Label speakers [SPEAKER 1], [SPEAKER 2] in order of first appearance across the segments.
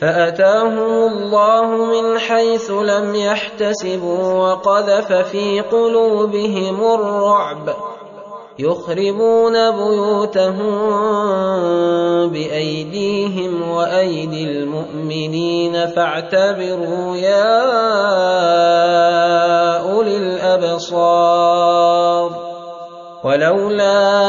[SPEAKER 1] فاتاهم الله من حيث لم يحتسبوا وقذف في قلوبهم الرعب يخربون بيوتهم بايديهم وايدي المؤمنين فاعتبروا يا اولي الابصار ولولا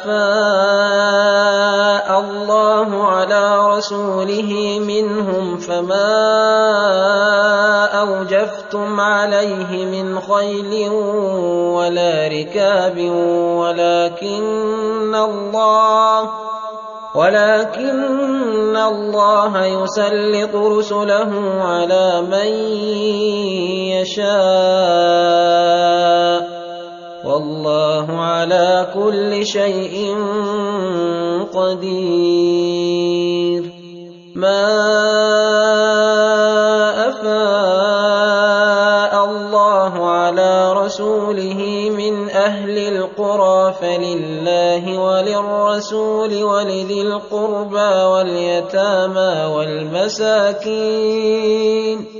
[SPEAKER 1] أفاء الله على رسوله منهم فما أوجفتم عليه من خيل ولا ركاب ولكن الله ولكن الله يسلط رسله على من يشاء والله على كل شيء قدير ما افاء الله على رسوله من اهل القرى فلله وللرسول ولذي القربى واليتامى والمساكين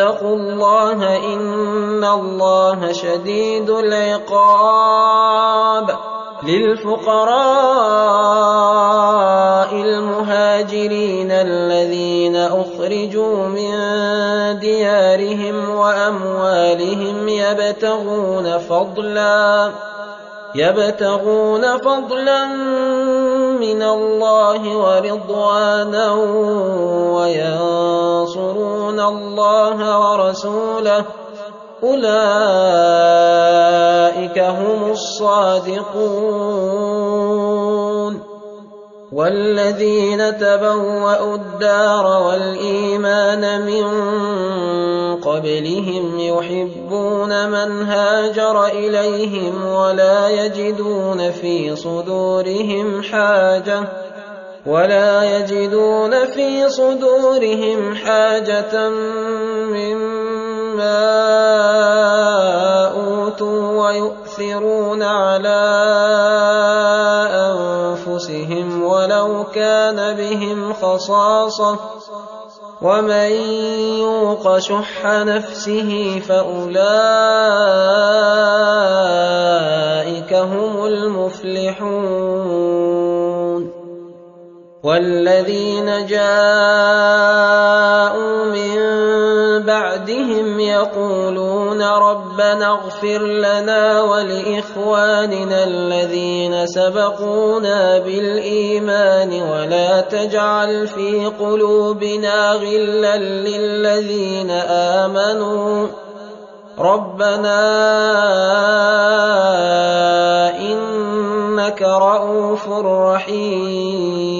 [SPEAKER 1] واتقوا الله إن الله شديد العقاب للفقراء المهاجرين الذين أخرجوا من ديارهم وأموالهم يبتغون فضلا يبتغون فضلا مِنَ اللَّهِ وَرِضْوَانًا وَيَنصُرُونَ اللَّهَ وَرَسُولَهُ أُولَئِكَ هُمُ الصَّادِقُونَ وَالَّذِينَ تَبَوَّأُوا الدَّارَ وَالْإِيمَانَ مِن قَبْلِهِمْ يُحِبُّونَ يَنصُرُونَ مَنْ هَاجَرَ إِلَيْهِمْ وَلَا يَجِدُونَ فِي صُدُورِهِمْ حَاجَةً ولا يجدون في صدورهم حاجة مما أوتوا ويؤثرون على أنفسهم ولو كان بهم خصاصة ومن يوق شح نفسه فاولئك هم المفلحون والذين جاءوا بَعْدِهِمْ يَقُولُونَ رَبَّنَا اغْفِرْ لَنَا وَلِإِخْوَانِنَا الَّذِينَ سَبَقُونَا بِالْإِيمَانِ وَلَا تَجْعَلْ فِي قُلُوبِنَا غِلًّا لِّلَّذِينَ آمَنُوا رَبَّنَا إِنَّكَ رَءُوفٌ رَّحِيمٌ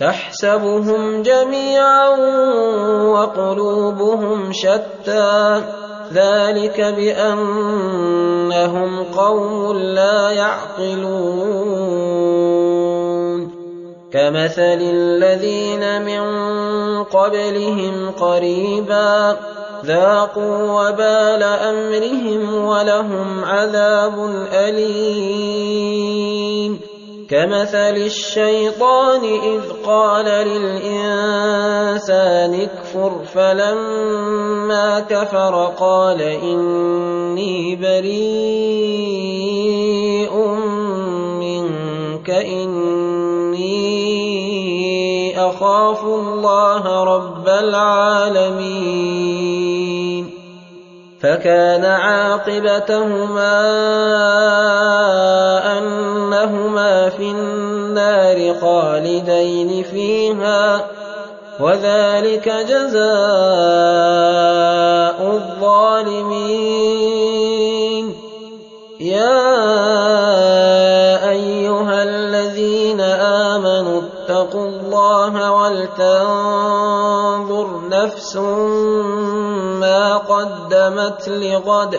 [SPEAKER 1] تحسبهم جميعا وقلوبهم شتى ذلك بانهم قوم لا يعقلون كمثل الذين من قبلهم قريبا ذاقوا وبال امرهم ولهم عذاب اليم كَمَثَلِ الشَّيْطَانِ إِذْ قَالَ لِلْإِنسَانِ اكْفُرْ فَلَمَّا كَفَرَ قَالَ إِنِّي بَرِيءٌ مِنْكَ إِنِّي أَخَافُ اللَّهَ رَبَّ الْعَالَمِينَ فَكَانَ عَاقِبَتَهُمَا فِي النَّارِ خَالِدَيْنِ فِيهَا وَذَلِكَ جَزَاءُ الظَّالِمِينَ يَا أَيُّهَا الَّذِينَ آمَنُوا اتَّقُوا اللَّهَ وَلْتَنظُرْ نَفْسٌ مَا قَدَّمَتْ لِغَدٍ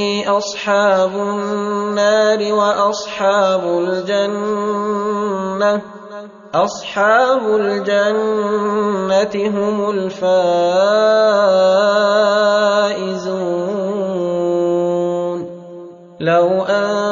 [SPEAKER 1] أصحاب النار وأصحاب الجنة أصحاب الجنة هم الفائزون لو أن